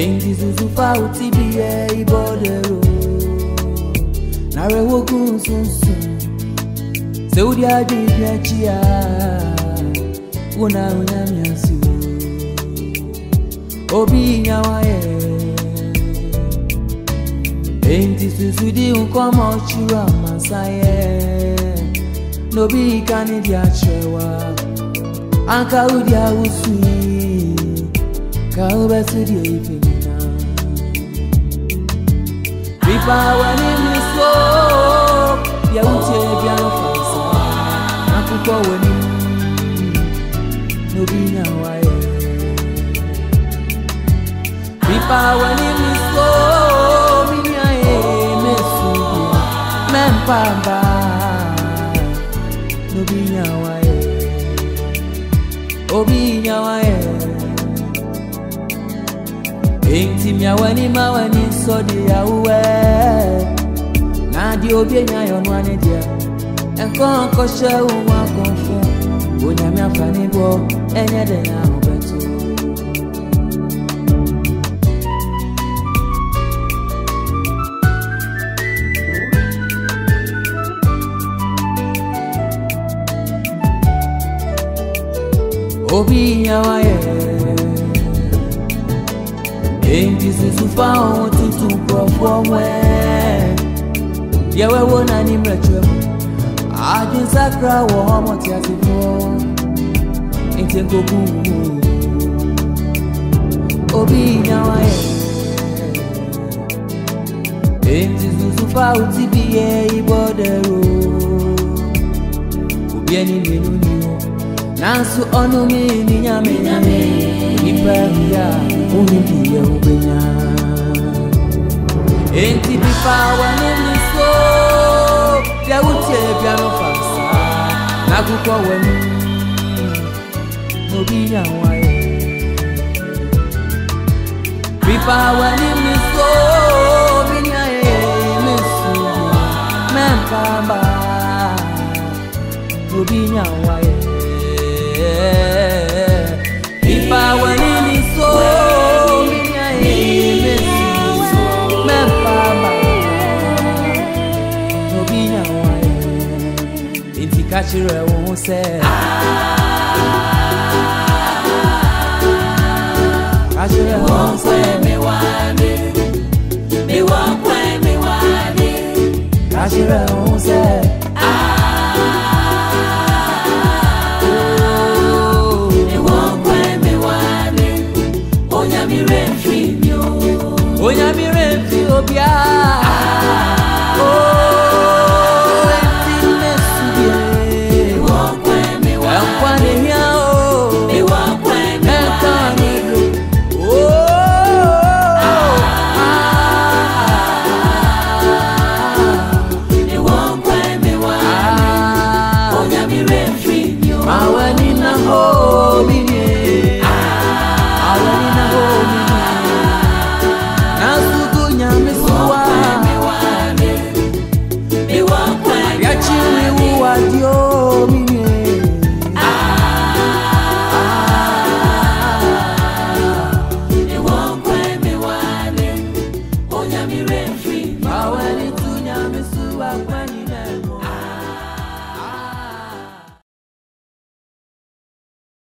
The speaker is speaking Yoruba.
Engi zuzufa utibie ibodero Narewogun sunsun Seudi adibia chia Una unyamia siwo Obi nyawaye Enti susudi unkomo chura masaye Nobi kanidia chewa anka wudi awusu ka wobɛ so deɛ yɛpɛ nyinaa nipa w'anim ne so deɛ wotie biara mfansa akokɔ w'anim na obi nya wayɛ nipa w'anim ne so menyaɛ mɛsu deɛ mɛmpamba Obi obiyawa ye entimiawa ni mawa ni nsɔdeyawuwɛ nadi obienya yɔnu ani deɛ ɛkɔn kɔhyɛ wo wakɔn fún onyame afa ni bɔ ɛnyɛ dɛ na ɔbɛto. obiyawa yẹ èyí sísun fáwọn tuntun kọ̀ọ̀kọ̀ wẹ́ yẹwẹ́wò náà ní mẹ́tìrẹ́ mu àdúnsákra wọ ọmọ tí a ti fọ́ ètè gbogbo mu obiyawa yẹ èyí sísun fáwọn tí bí yẹ ibọ̀ dẹ̀rọ òbí ẹni nínú ni nanso ɔno me ne nyame nyame nipa bi a wonim deɛ wobɛnya enti bipa wɔne ne so deɛ wotie bia no fa saa na akokɔ w'ani na obi nya bipa bifa wɔne ne mi wo ho sɛ ka kyerɛ wo ho sɛ mewade mewɔ kwan mewade ka kyerɛ wo ho sɛ Onyamire fi obiara.